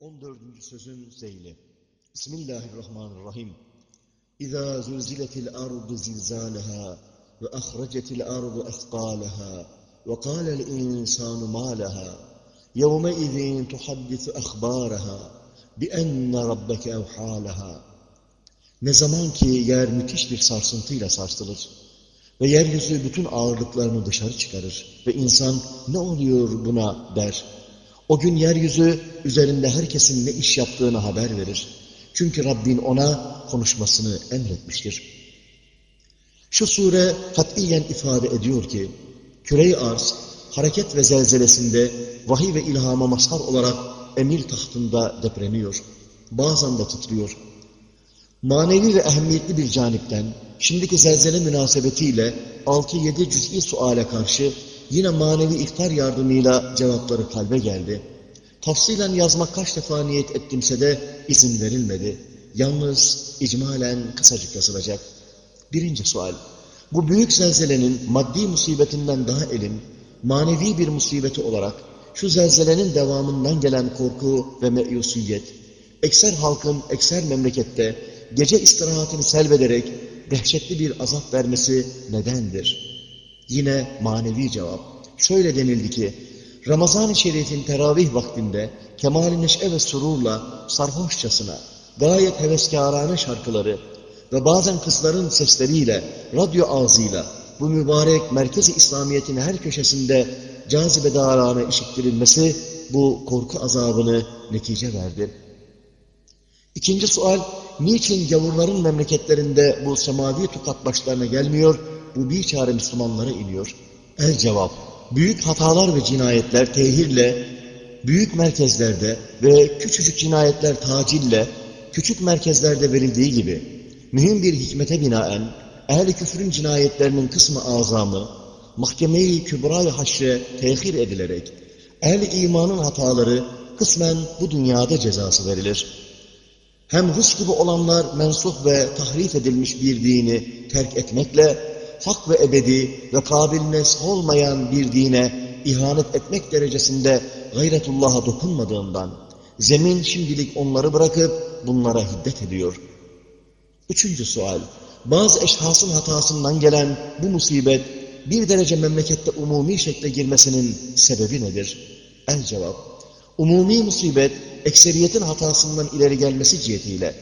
14. sözün zeyli. Bismillahirrahmanirrahim. İza zulziletil ardu zilzalaha ve ahracetil ardu ethqalaha ve kâlel insanu ma laha yevme izin tuhaddisu akhbaraha bi enne rabbeke evhâlaha Ne zaman ki yer müthiş bir sarsıntıyla sarsılır ve yeryüzü bütün ağırlıklarını dışarı çıkarır ve insan ne oluyor buna der. O gün yeryüzü üzerinde herkesin ne iş yaptığını haber verir. Çünkü Rabbin ona konuşmasını emretmiştir. Şu sure katiyen ifade ediyor ki, küre-i arz, hareket ve zelzelesinde vahiy ve ilhama mazhar olarak emir tahtında depremiyor. Bazen de titriyor. Manevi ve ehemmiyetli bir canipten, şimdiki zelzele münasebetiyle 6-7 cüz'i suale karşı yine manevi ihtar yardımıyla cevapları kalbe geldi. Tafsilen yazmak kaç defa niyet ettimse de izin verilmedi. Yalnız icmalen kısacık yazılacak. Birinci sual. Bu büyük zelzelenin maddi musibetinden daha elin, manevi bir musibeti olarak şu zelzelenin devamından gelen korku ve meyusiyet, ekser halkın ekser memlekette gece istirahatını selbederek dehşetli bir azap vermesi nedendir? Yine manevi cevap. Şöyle denildi ki, Ramazan-ı Şerif'in teravih vaktinde kemal-i neşe ve sururla sarhoşçasına, gayet heveskârâne şarkıları ve bazen kızların sesleriyle, radyo ağzıyla bu mübarek merkezi İslamiyet'in her köşesinde cazibedârâne işittirilmesi bu korku azabını netice verdi. İkinci sual, niçin gavurların memleketlerinde bu semavi tukat başlarına gelmiyor, bu bir çare Müslümanlara iniyor? El cevap, büyük hatalar ve cinayetler tehirle, büyük merkezlerde ve küçücük cinayetler tacille, küçük merkezlerde verildiği gibi, mühim bir hikmete binaen, ehl-i küfrün cinayetlerinin kısmı azamı, mahkeme-i kübra-i haşre tehir edilerek, ehl-i imanın hataları kısmen bu dünyada cezası verilir. Hem Rus gibi olanlar mensuh ve tahrif edilmiş bir dini terk etmekle, hak ve ebedi ve kabil olmayan bir dine ihanet etmek derecesinde gayretullah'a dokunmadığından, zemin şimdilik onları bırakıp bunlara hiddet ediyor. Üçüncü sual, bazı eşhasın hatasından gelen bu musibet, bir derece memlekette umumi şekle girmesinin sebebi nedir? El cevap, umumi musibet, ekseriyetin hatasından ileri gelmesi cihetiyle,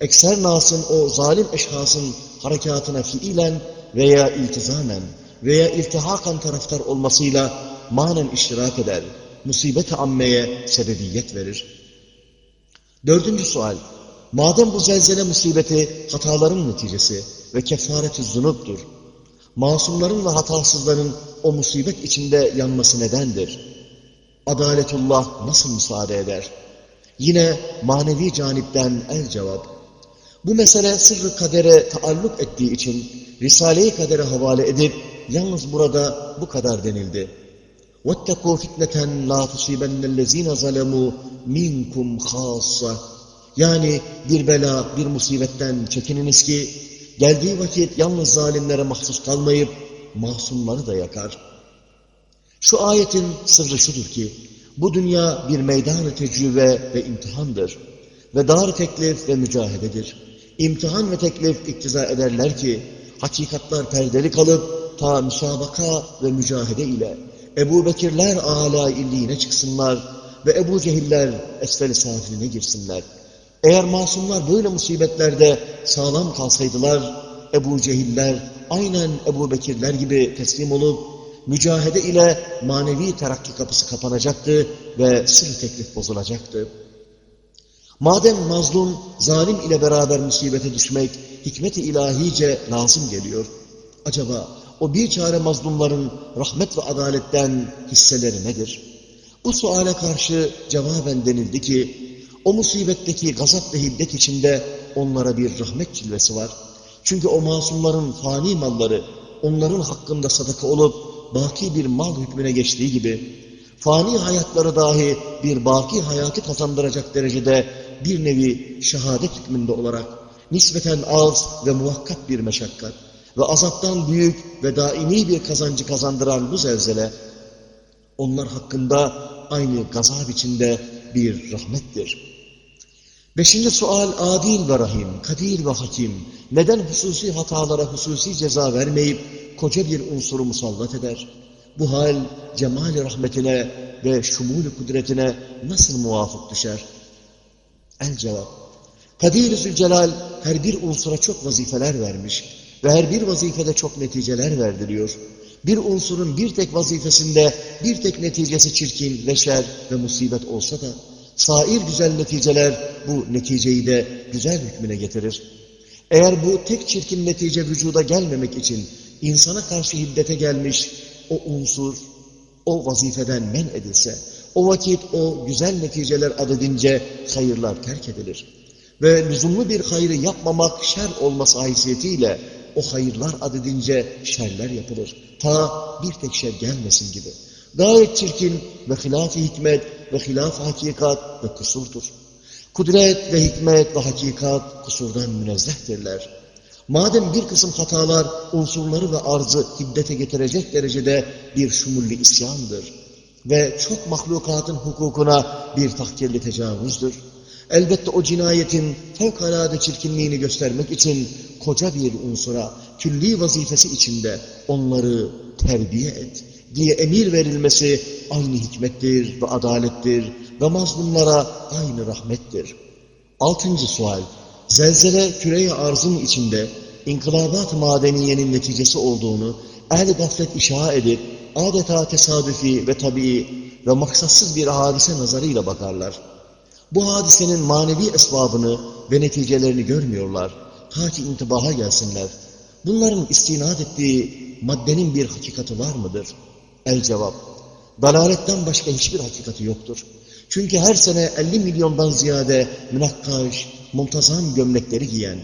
ekser nasın o zalim eşhasın harekatına fiilen veya iltizamen veya iltihakan taraftar olmasıyla manen iştirak eder, musibet-i ammeye sebebiyet verir. Dördüncü sual, madem bu zelzele musibeti hataların neticesi ve kefaret-i masumların ve hatasızların o musibet içinde yanması nedendir? Adaletullah nasıl müsaade eder? Yine manevi canipten el cevap. Bu mesele sırrı kadere taalluk ettiği için Risale-i Kader'e havale edip yalnız burada bu kadar denildi. وَاتَّقُوا فِتْنَةً لَا تُصِيبَنَّ الَّذ۪ينَ ظَلَمُوا مِنْكُمْ خَاصَّةً Yani bir bela, bir musibetten çekininiz ki, geldiği vakit yalnız zalimlere mahsus kalmayıp, masumları da yakar. Şu ayetin sırrı şudur ki, bu dünya bir meydan-ı tecrübe ve imtihandır. Ve dar teklif ve mücahededir. İmtihan ve teklif iktiza ederler ki, hakikatlar perdeli kalıp ta müsabaka ve mücahede ile Ebu Bekirler âlâ illiğine çıksınlar ve Ebu Cehiller esfel-i safiline girsinler. Eğer masumlar böyle musibetlerde sağlam kalsaydılar, Ebu Cehiller aynen Ebu Bekirler gibi teslim olup, mücahede ile manevi terakki kapısı kapanacaktı ve sır teklif bozulacaktı. Madem mazlum, zalim ile beraber musibete düşmek hikmet-i ilahice lazım geliyor. Acaba o bir çare mazlumların rahmet ve adaletten hisseleri nedir? Bu suale karşı cevaben denildi ki, o musibetteki gazap ve hiddet içinde onlara bir rahmet cilvesi var. Çünkü o masumların fani malları onların hakkında sadaka olup baki bir mal hükmüne geçtiği gibi, fani hayatları dahi bir baki hayatı kazandıracak derecede bir nevi şehadet hükmünde olarak nispeten az ve muhakkak bir meşakkat ve azaptan büyük ve daimi bir kazancı kazandıran bu zelzele, onlar hakkında aynı gazap içinde bir rahmettir. Beşinci sual adil ve rahim, kadir ve hakim. Neden hususi hatalara hususi ceza vermeyip koca bir unsuru musallat eder? Bu hal cemali rahmetine ve şumul kudretine nasıl muvafık düşer? El cevap. Kadir-i Zülcelal her bir unsura çok vazifeler vermiş ve her bir vazifede çok neticeler verdiriyor. Bir unsurun bir tek vazifesinde bir tek neticesi çirkin ve şer ve musibet olsa da sair güzel neticeler bu neticeyi de güzel hükmüne getirir. Eğer bu tek çirkin netice vücuda gelmemek için insana karşı hiddete gelmiş o unsur, o vazifeden men edilse, o vakit o güzel neticeler adedince hayırlar terk edilir. Ve lüzumlu bir hayrı yapmamak şer olması haysiyetiyle o hayırlar adedince şerler yapılır. Ta bir tek şer gelmesin gibi. Gayet çirkin ve hilaf-ı hikmet ve hilaf hakikat ve kusurdur. Kudret ve hikmet ve hakikat kusurdan münezzehtirler. Madem bir kısım hatalar unsurları ve arzı hiddete getirecek derecede bir şumulli isyandır ve çok mahlukatın hukukuna bir tahkirli tecavüzdür. Elbette o cinayetin fevkalade çirkinliğini göstermek için koca bir unsura, külli vazifesi içinde onları terbiye et diye emir verilmesi aynı hikmettir ve adalettir ve mazlumlara aynı rahmettir. Altıncı sual, zelzele küreye arzın içinde inkılabat madeniyenin neticesi olduğunu ehl gaflet işa edip adeta tesadüfi ve tabii ve maksatsız bir hadise nazarıyla bakarlar. Bu hadisenin manevi esbabını ve neticelerini görmüyorlar. Ta ki intibaha gelsinler. Bunların istinad ettiği maddenin bir hakikati var mıdır? El cevap. Dalaletten başka hiçbir hakikati yoktur. Çünkü her sene 50 milyondan ziyade münakkaş, muntazam gömlekleri giyen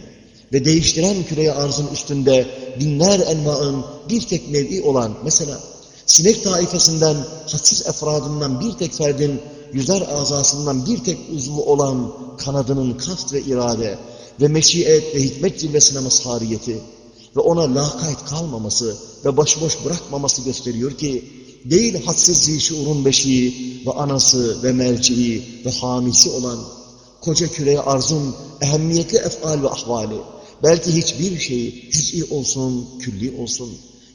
ve değiştiren küreye arzın üstünde binler envaın bir tek nevi olan mesela sinek taifesinden hadsiz efradından bir tek ferdin yüzer azasından bir tek uzvu olan kanadının kast ve irade ve meşiyet ve hikmet cilvesine mazhariyeti ve ona lakayt kalmaması ve başıboş bırakmaması gösteriyor ki değil hadsiz zişurun beşiği ve anası ve merciği ve hamisi olan koca küreye arzın ehemmiyetli efal ve ahvali belki hiçbir şey cüz'i olsun, külli olsun,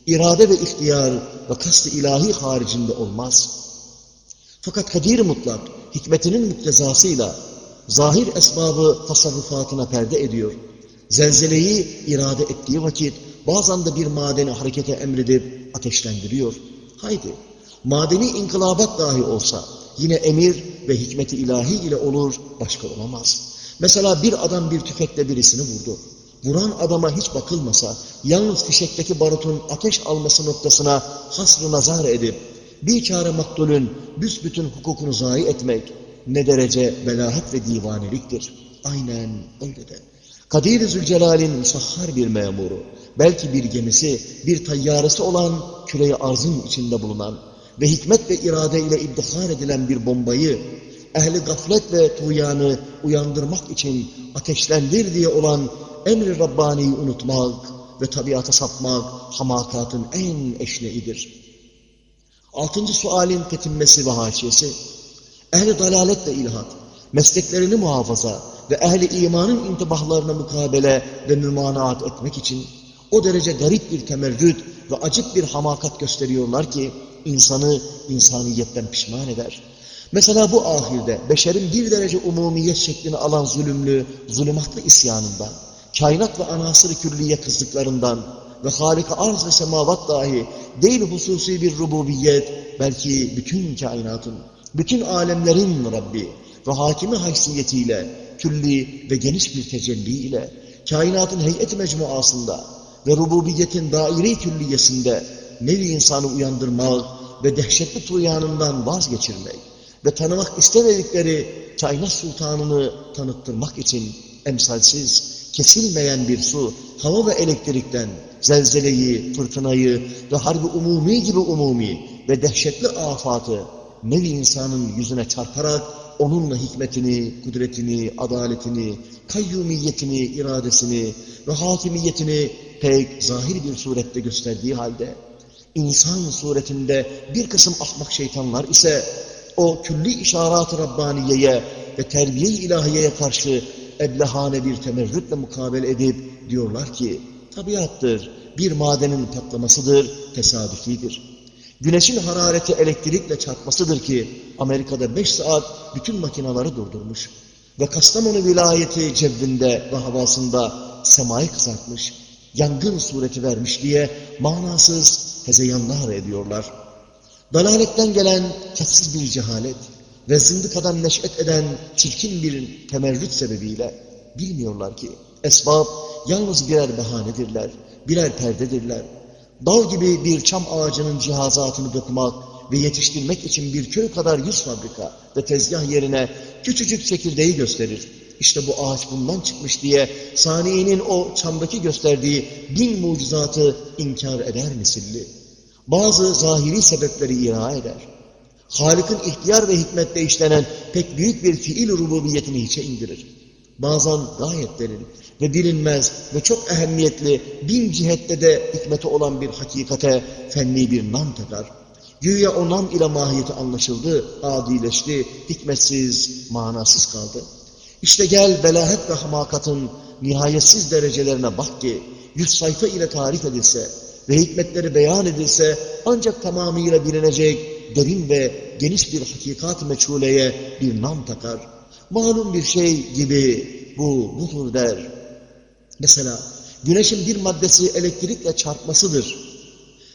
irade ve ihtiyar ve kast ilahi haricinde olmaz. Fakat kadir mutlak, hikmetinin muktezasıyla zahir esbabı tasarrufatına perde ediyor. Zelzeleyi irade ettiği vakit bazen de bir madeni harekete emredip ateşlendiriyor. Haydi, madeni inkılabat dahi olsa yine emir ve hikmeti ilahi ile olur, başka olamaz. Mesela bir adam bir tüfekle birisini vurdu. Vuran adama hiç bakılmasa, yalnız fişekteki barutun ateş alması noktasına hasrı nazar edip, bir çare maktulün büsbütün hukukunu zayi etmek ne derece belahat ve divaneliktir. Aynen öyle de. Kadir-i Zülcelal'in musahhar bir memuru, belki bir gemisi, bir tayyaresi olan küreyi arzın içinde bulunan ve hikmet ve irade ile iddihar edilen bir bombayı, ehli gaflet ve tuğyanı uyandırmak için ateşlendir diye olan emri Rabbani'yi unutmak ve tabiata sapmak hamakatın en eşneidir. Altıncı sualin tetinmesi ve haşiyesi, ehli dalalet ve ilhat, mesleklerini muhafaza ve ehli imanın intibahlarına mukabele ve mümanaat etmek için o derece garip bir temerrüt ve acık bir hamakat gösteriyorlar ki insanı insaniyetten pişman eder. Mesela bu ahirde beşerin bir derece umumiyet şeklini alan zulümlü, zulümatlı isyanından, kainat ve anasır külliye kızdıklarından ve harika arz ve semavat dahi değil hususi bir rububiyet, belki bütün kainatın, bütün alemlerin Rabbi ve hakimi haysiyetiyle, külli ve geniş bir tecelli ile, kainatın heyet mecmuasında ve rububiyetin daire külliyesinde nevi insanı uyandırmak ve dehşetli tuğyanından vazgeçirmek ve tanımak istemedikleri kainat sultanını tanıttırmak için emsalsiz, kesilmeyen bir su, hava ve elektrikten zelzeleyi, fırtınayı ve harbi umumi gibi umumi ve dehşetli afatı nevi insanın yüzüne çarparak onunla hikmetini, kudretini, adaletini, kayyumiyetini, iradesini ve hakimiyetini pek zahir bir surette gösterdiği halde insan suretinde bir kısım ahmak şeytanlar ise o külli işarat-ı Rabbaniye'ye ve terbiye-i ilahiyeye karşı eblehane bir temerrütle mukabele edip diyorlar ki, tabiattır, bir madenin patlamasıdır, tesadüfidir. Güneşin harareti elektrikle çarpmasıdır ki Amerika'da beş saat bütün makinaları durdurmuş. Ve Kastamonu vilayeti cebvinde ve havasında semayı kızartmış, yangın sureti vermiş diye manasız hezeyanlar ediyorlar. Dalaletten gelen tatsız bir cehalet ve zındıkadan neş'et eden çirkin bir temerrüt sebebiyle bilmiyorlar ki esbab yalnız birer bahanedirler, birer perdedirler. Dağ gibi bir çam ağacının cihazatını dokumak ve yetiştirmek için bir köy kadar yüz fabrika ve tezgah yerine küçücük çekirdeği gösterir. İşte bu ağaç bundan çıkmış diye saniyenin o çamdaki gösterdiği bin mucizatı inkar eder misilli. Bazı zahiri sebepleri ira eder. Halik'in ihtiyar ve hikmetle işlenen pek büyük bir fiil rububiyetini hiçe indirir. Bazen gayet derin ve bilinmez ve çok ehemmiyetli bin cihette de hikmeti olan bir hakikate fenni bir nam takar. Güya o nam ile mahiyeti anlaşıldı, adileşti, hikmetsiz, manasız kaldı. İşte gel belahet ve hamakatın nihayetsiz derecelerine bak ki, yüz sayfa ile tarif edilse ve hikmetleri beyan edilse ancak tamamıyla bilinecek derin ve geniş bir hakikat meçhuleye bir nam takar. Malum bir şey gibi bu budur der. Mesela güneşin bir maddesi elektrikle çarpmasıdır.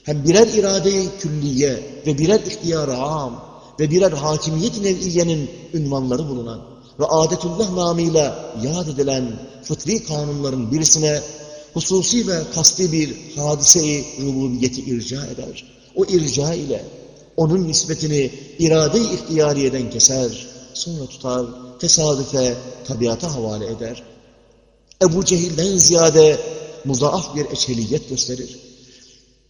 Hem birer irade-i külliye ve birer ihtiyar-ı am ve birer hakimiyet nev'iyenin ünvanları bulunan ve adetullah namıyla yad edilen fıtri kanunların birisine hususi ve kasti bir hadise-i rububiyeti irca eder. O irca ile onun nispetini irade-i ihtiyariyeden keser, sonra tutar, tesadüfe, tabiata havale eder. Ebu Cehil'den ziyade muzaaf bir eçeliyet gösterir.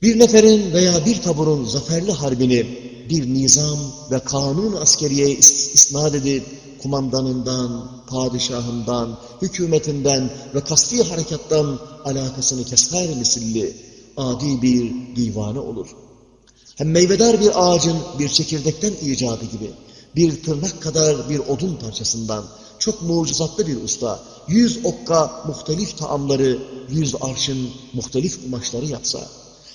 Bir neferin veya bir taburun zaferli harbini bir nizam ve kanun askeriye isnat edip kumandanından, padişahından, hükümetinden ve kasti harekattan alakasını keser misilli adi bir divane olur. Hem meyvedar bir ağacın bir çekirdekten icadı gibi bir tırnak kadar bir odun parçasından çok mucizatlı bir usta yüz okka muhtelif taamları, yüz arşın muhtelif kumaşları yapsa,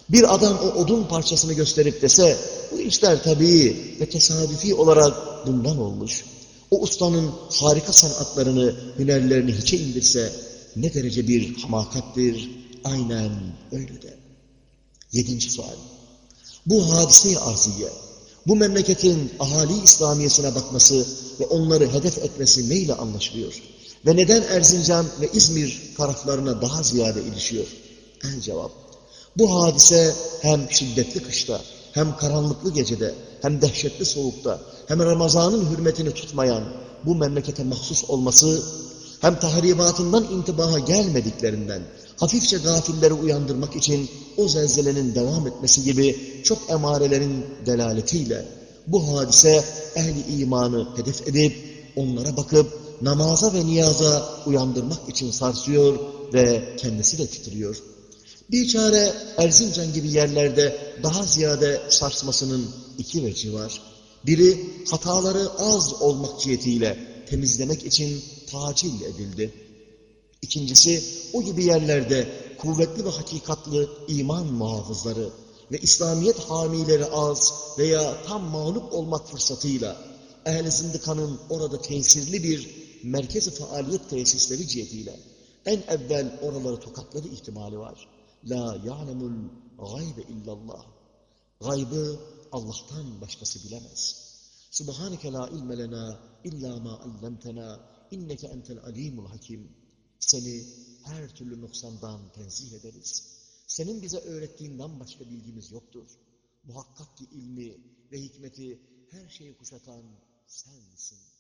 bir adam o odun parçasını gösterip dese, bu işler tabii ve tesadüfi olarak bundan olmuş. O ustanın harika sanatlarını, hünerlerini hiçe indirse, ne derece bir hamakattir, aynen öyle de. Yedinci sual. Bu hadise-i arziye, bu memleketin ahali İslamiyesine bakması ve onları hedef etmesi neyle anlaşılıyor? Ve neden Erzincan ve İzmir taraflarına daha ziyade ilişiyor? El cevap. Bu hadise hem şiddetli kışta, hem karanlıklı gecede, hem dehşetli soğukta, hem Ramazan'ın hürmetini tutmayan bu memlekete mahsus olması, hem tahribatından intibaha gelmediklerinden, hafifçe gafilleri uyandırmak için o zelzelenin devam etmesi gibi çok emarelerin delaletiyle bu hadise ehli imanı hedef edip onlara bakıp namaza ve niyaza uyandırmak için sarsıyor ve kendisi de titriyor. Bir çare Erzincan gibi yerlerde daha ziyade sarsmasının iki veci var. Biri hataları az olmak cihetiyle temizlemek için tacil edildi. İkincisi o gibi yerlerde kuvvetli ve hakikatlı iman muhafızları ve İslamiyet hamileri az veya tam mağlup olmak fırsatıyla ehl-i zindikanın orada tesirli bir merkezi faaliyet tesisleri cihetiyle en evvel oraları tokatları ihtimali var. La ya'lemul gaybe illallah. Gaybı Allah'tan başkası bilemez. Subhaneke la ilme lena illa ma allamtena inneke entel alimul hakim. Seni her türlü noksandan tenzih ederiz. Senin bize öğrettiğinden başka bilgimiz yoktur. Muhakkak ki ilmi ve hikmeti her şeyi kuşatan sensin.